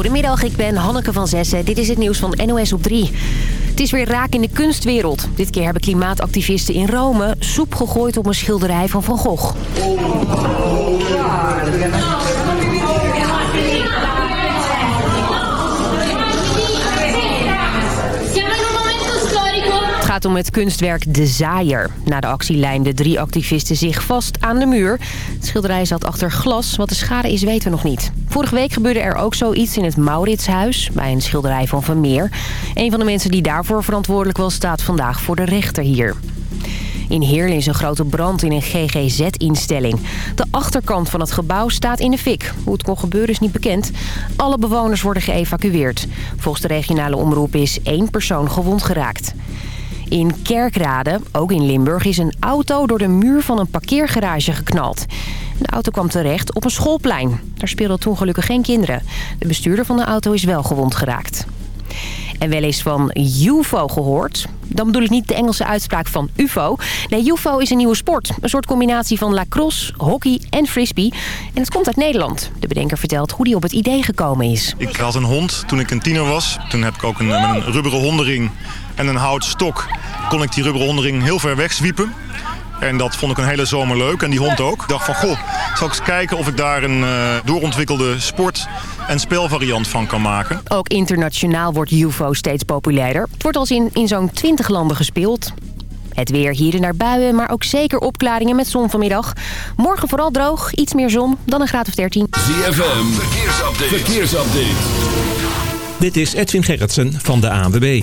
Goedemiddag, ik ben Hanneke van Zessen. Dit is het nieuws van NOS op 3. Het is weer raak in de kunstwereld. Dit keer hebben klimaatactivisten in Rome soep gegooid op een schilderij van Van Gogh. Het gaat om het kunstwerk De Zaaier. Na de actie lijmden drie activisten zich vast aan de muur. Het schilderij zat achter glas. Wat de schade is, weten we nog niet. Vorige week gebeurde er ook zoiets in het Mauritshuis... bij een schilderij van Vermeer. Een van de mensen die daarvoor verantwoordelijk was... staat vandaag voor de rechter hier. In Heerlen is een grote brand in een GGZ-instelling. De achterkant van het gebouw staat in de fik. Hoe het kon gebeuren is niet bekend. Alle bewoners worden geëvacueerd. Volgens de regionale omroep is één persoon gewond geraakt. In Kerkrade, ook in Limburg, is een auto door de muur van een parkeergarage geknald. De auto kwam terecht op een schoolplein. Daar speelden toen gelukkig geen kinderen. De bestuurder van de auto is wel gewond geraakt. En wel eens van UFO gehoord. Dan bedoel ik niet de Engelse uitspraak van UFO. Nee, UFO is een nieuwe sport. Een soort combinatie van lacrosse, hockey en frisbee. En het komt uit Nederland. De bedenker vertelt hoe hij op het idee gekomen is. Ik had een hond toen ik een tiener was. Toen heb ik ook een, met een rubberen hondenring en een houten stok... kon ik die rubberen hondenring heel ver wegzwiepen. En dat vond ik een hele zomer leuk. En die hond ook. Ik dacht van, goh, zal ik eens kijken of ik daar een uh, doorontwikkelde sport- en spelvariant van kan maken. Ook internationaal wordt UFO steeds populairder. Het wordt al in, in zo'n 20 landen gespeeld. Het weer hier en naar buien, maar ook zeker opklaringen met zon vanmiddag. Morgen vooral droog, iets meer zon, dan een graad of 13. ZFM, verkeersupdate. verkeersupdate. Dit is Edwin Gerritsen van de ANWB.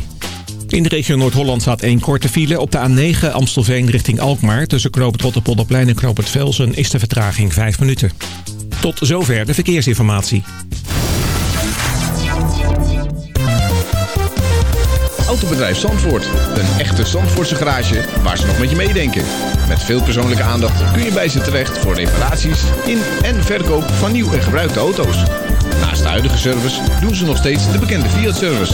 In de regio Noord-Holland staat één korte file. Op de A9 Amstelveen richting Alkmaar. Tussen Knoop het Rotterpolderplein en Knoop het Velsen is de vertraging 5 minuten. Tot zover de verkeersinformatie. Autobedrijf Zandvoort. Een echte Zandvoortse garage waar ze nog met je meedenken. Met veel persoonlijke aandacht kun je bij ze terecht voor reparaties in en verkoop van nieuw en gebruikte auto's. Naast de huidige service doen ze nog steeds de bekende Fiat-service.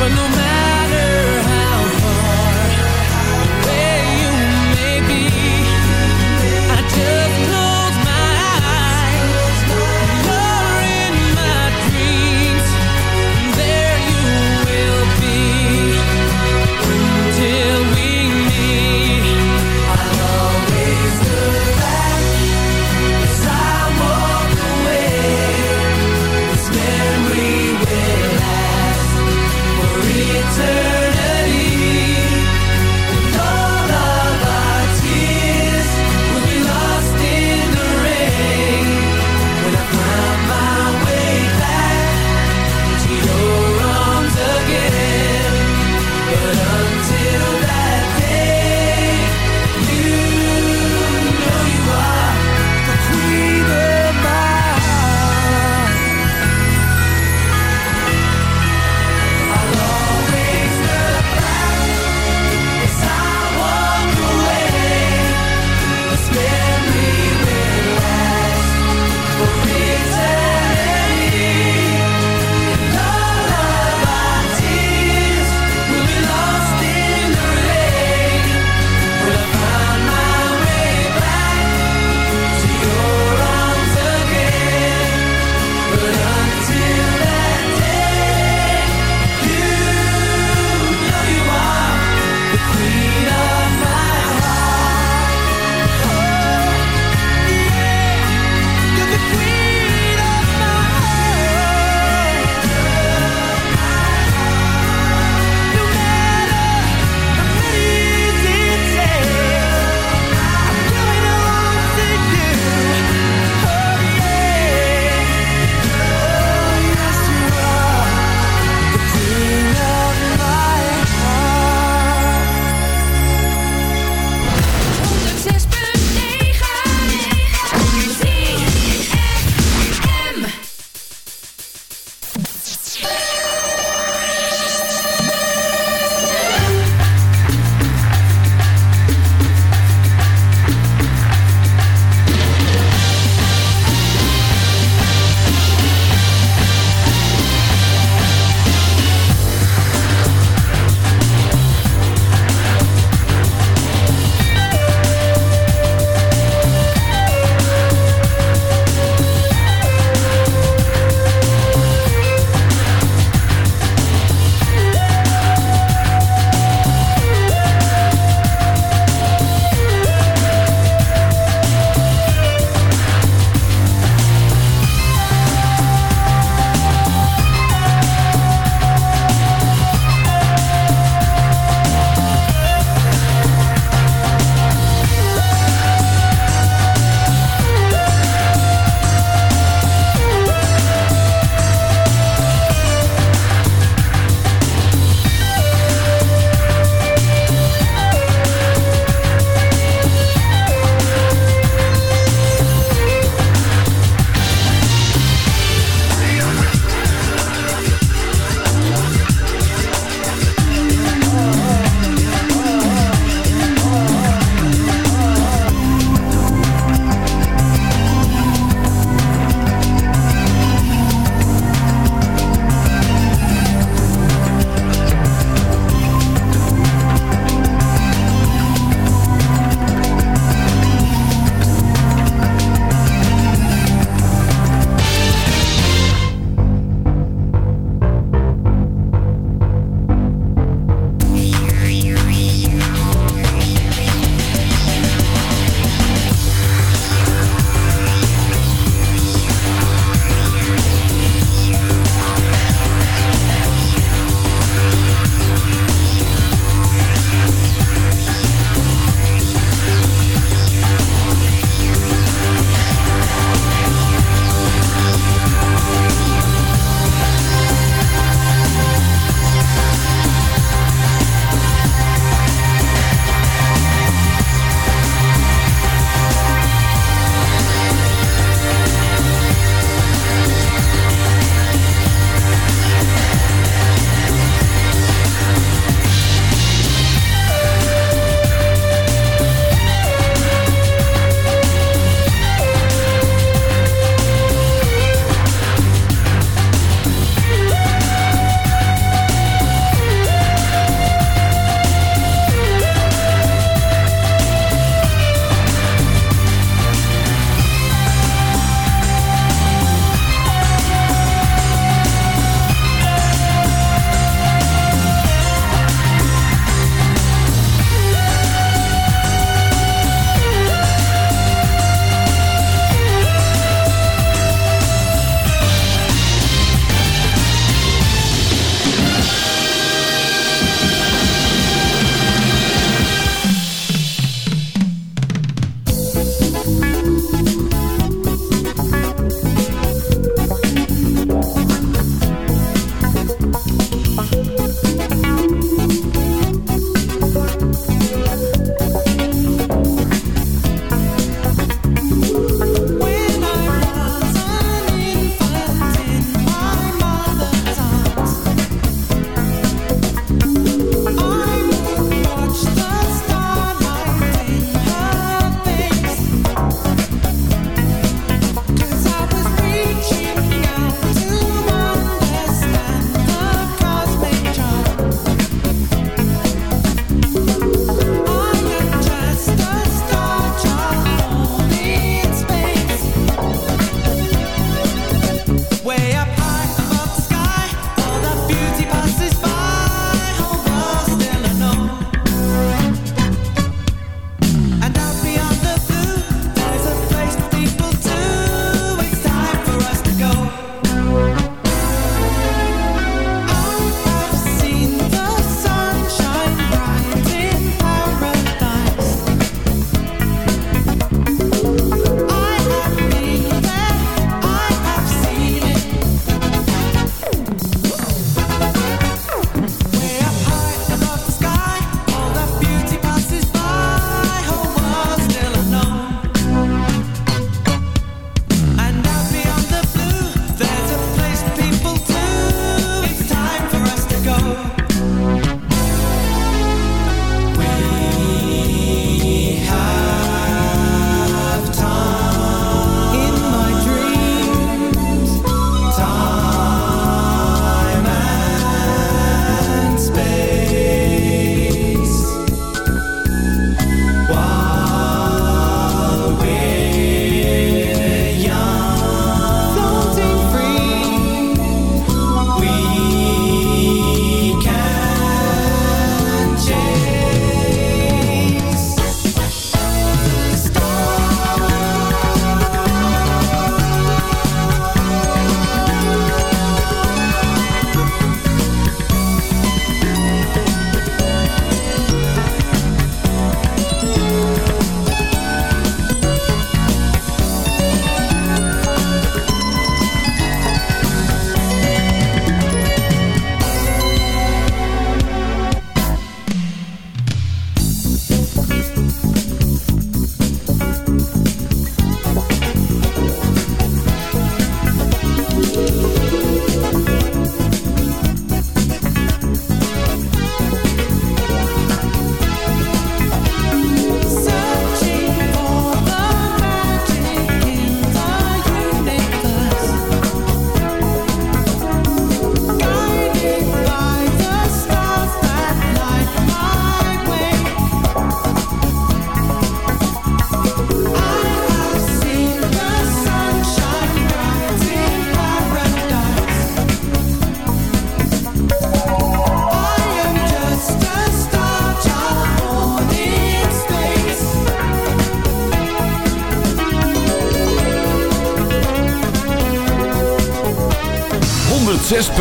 But no matter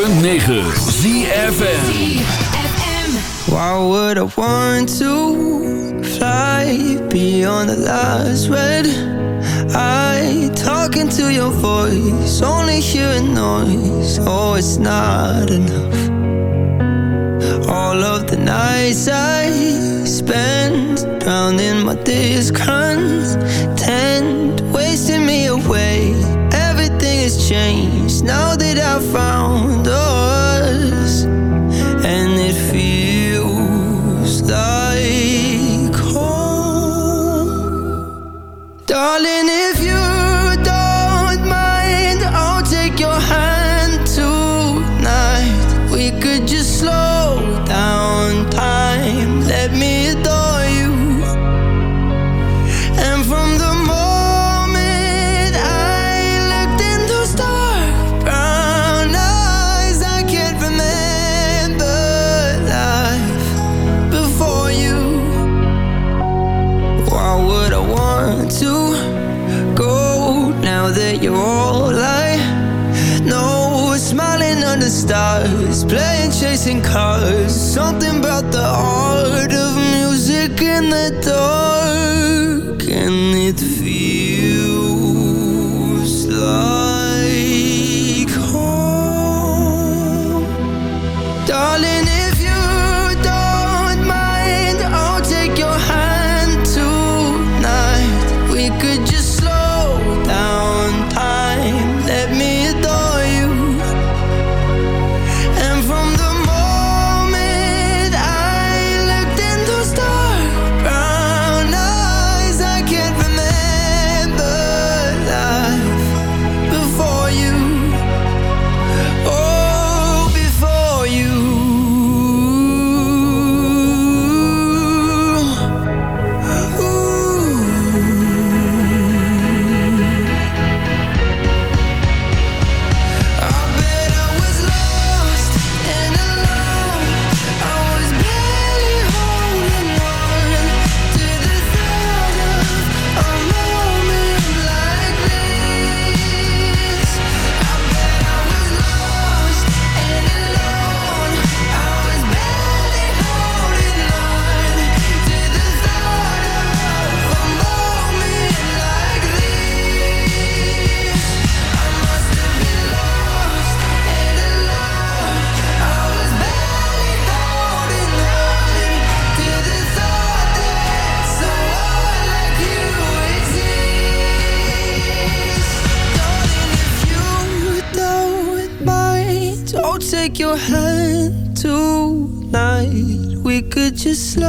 106.9 ZFM Why would I want to fly beyond the last red I talking to your voice, only hearing noise. Oh, it's not enough. All of the nights I spend Drowning my discontent Wasting me away. Everything has changed. Now that I've found slow.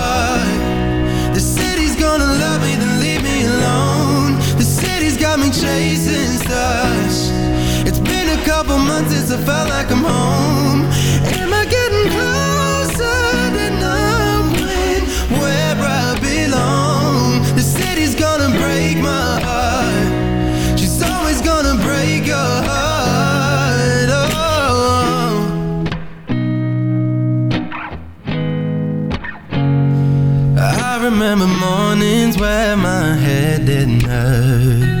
chasing stars. It's been a couple months since I felt like I'm home. Am I getting closer to knowing where I belong? The city's gonna break my heart. She's always gonna break your heart. Oh. I remember mornings where my head didn't hurt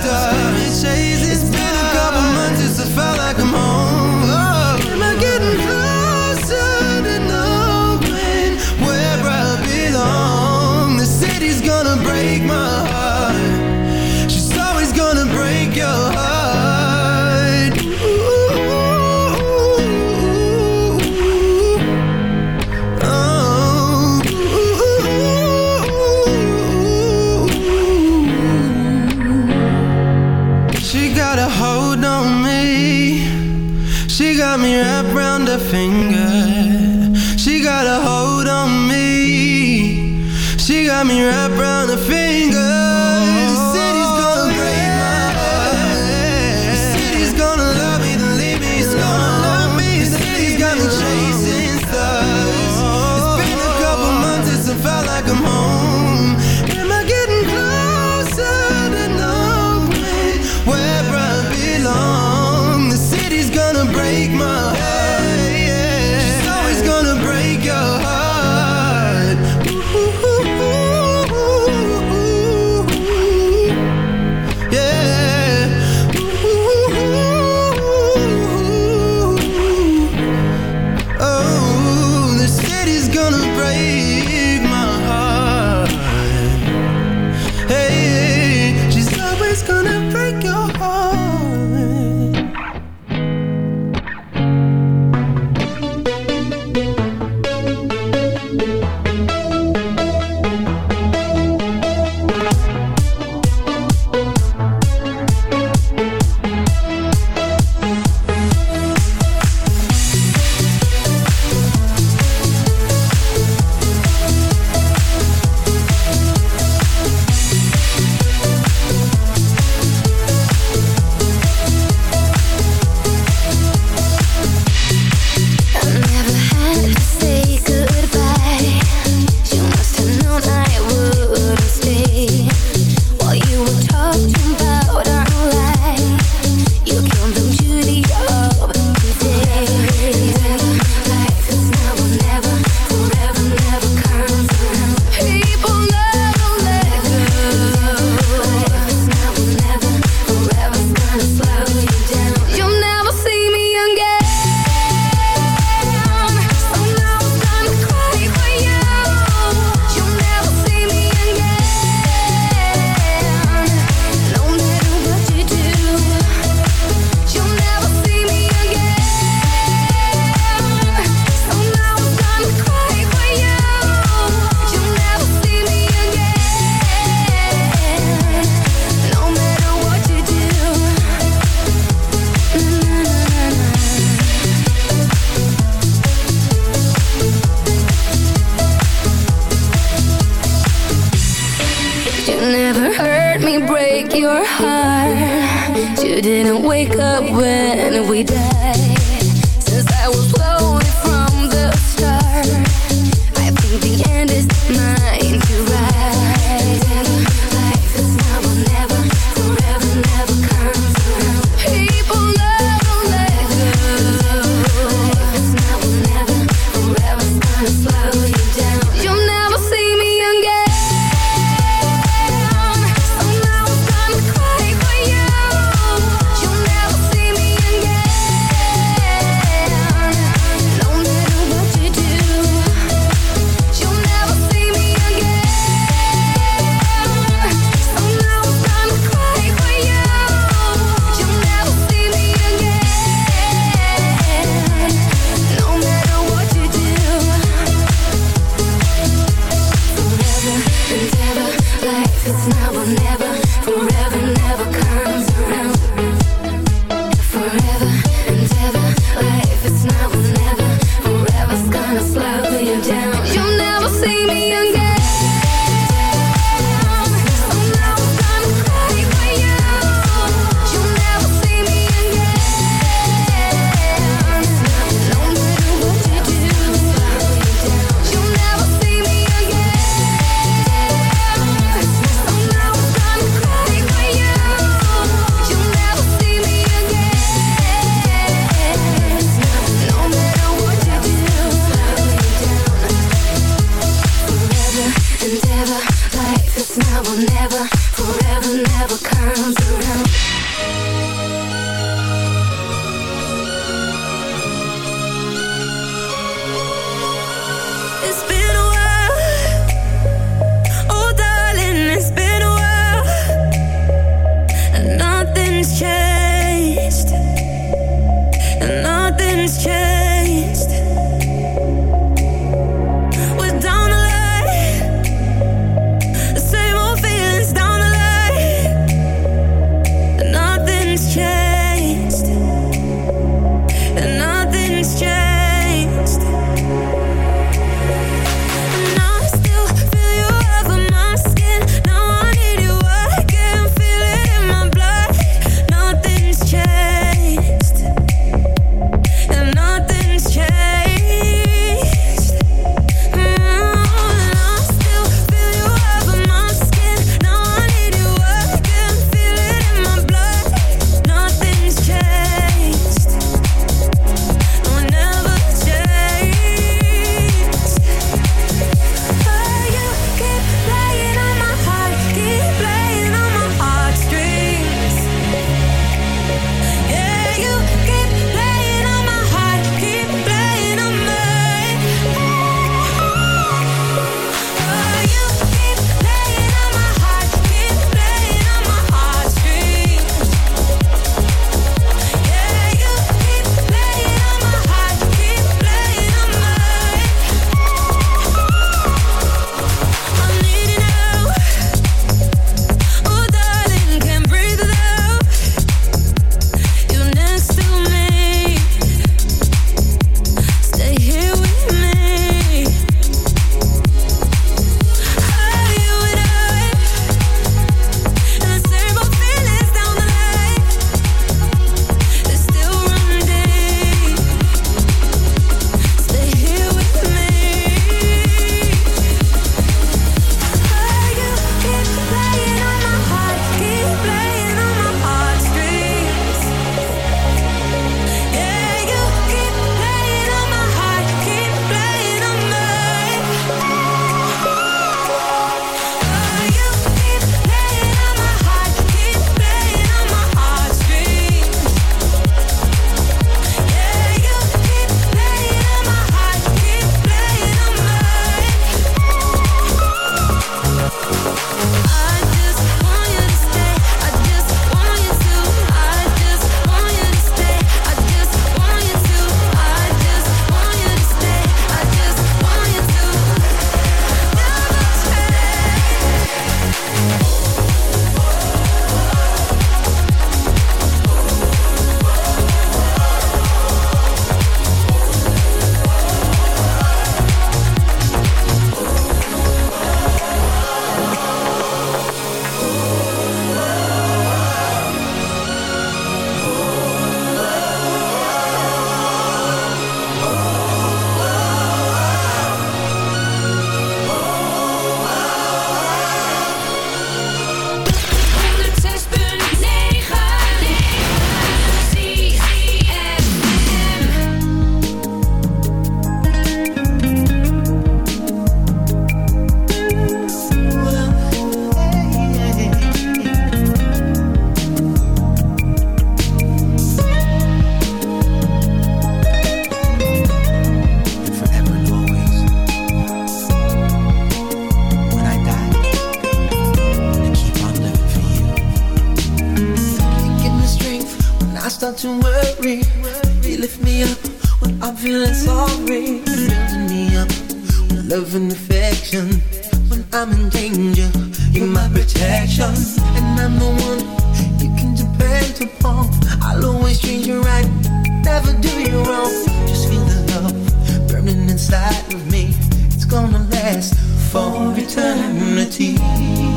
gonna last for eternity.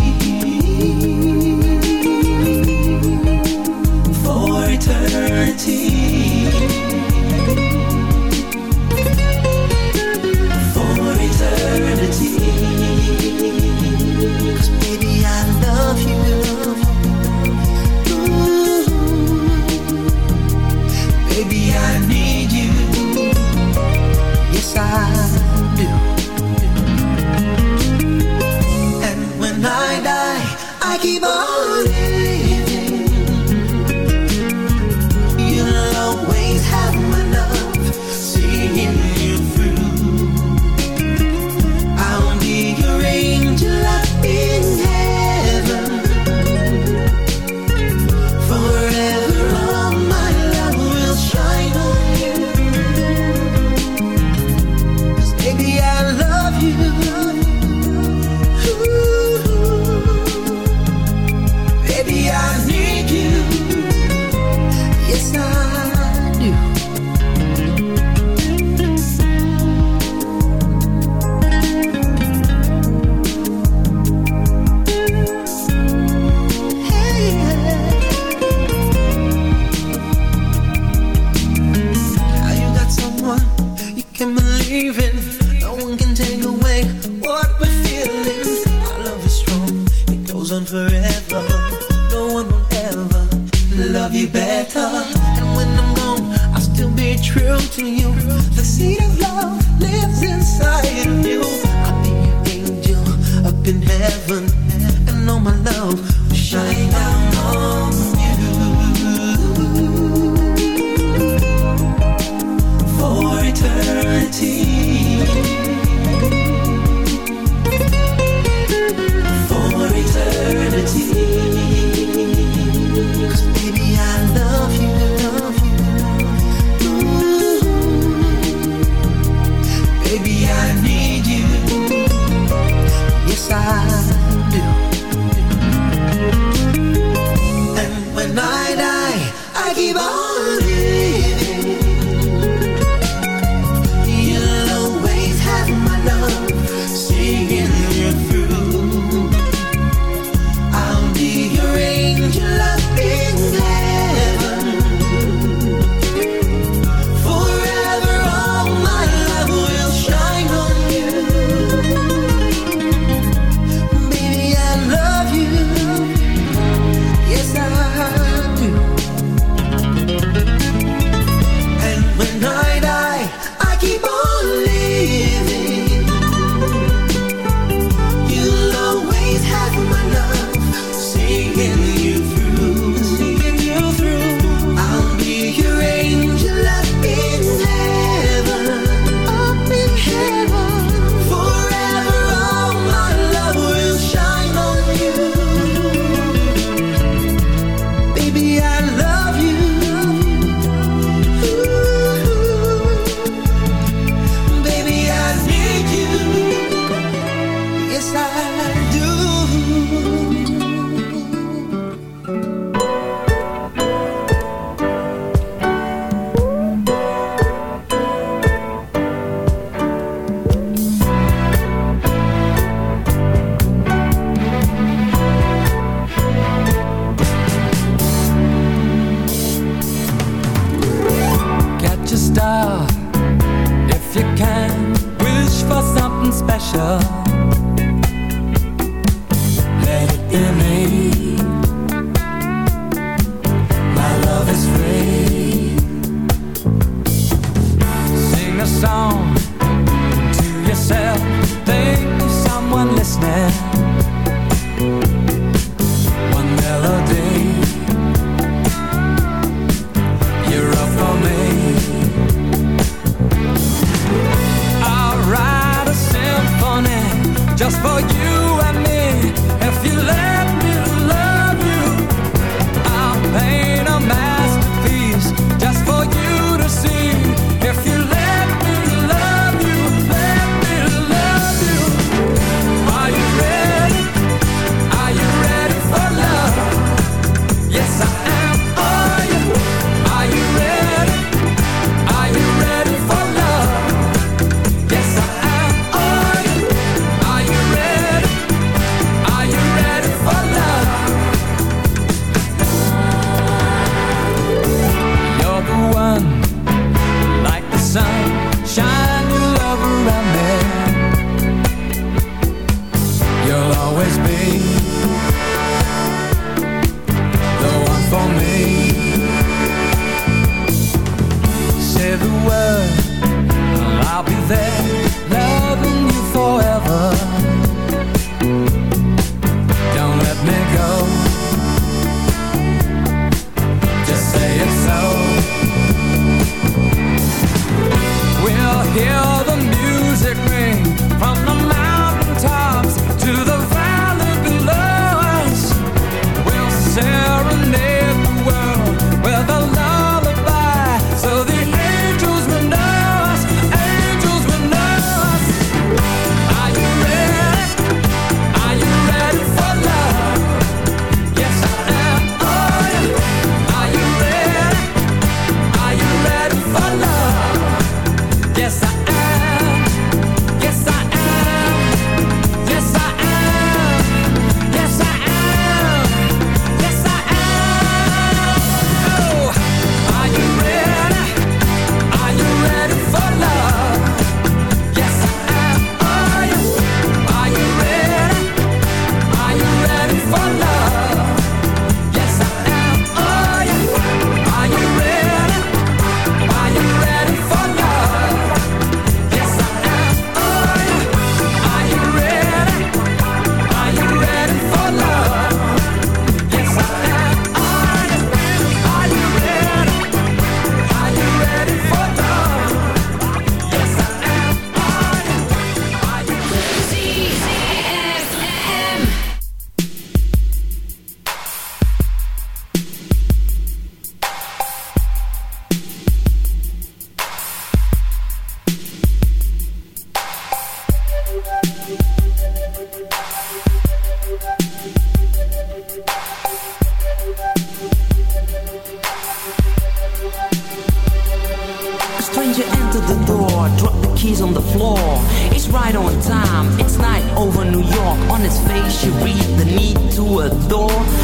His face, you read the need to adore.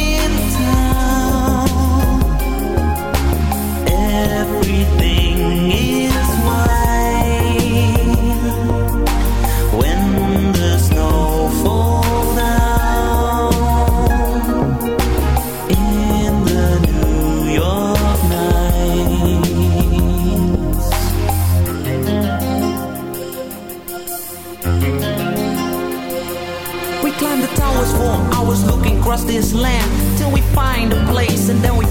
across this land Till we find a place and then we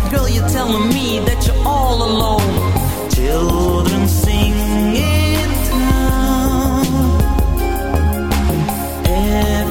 Girl, you're telling me that you're all alone. Children sing in town. Everything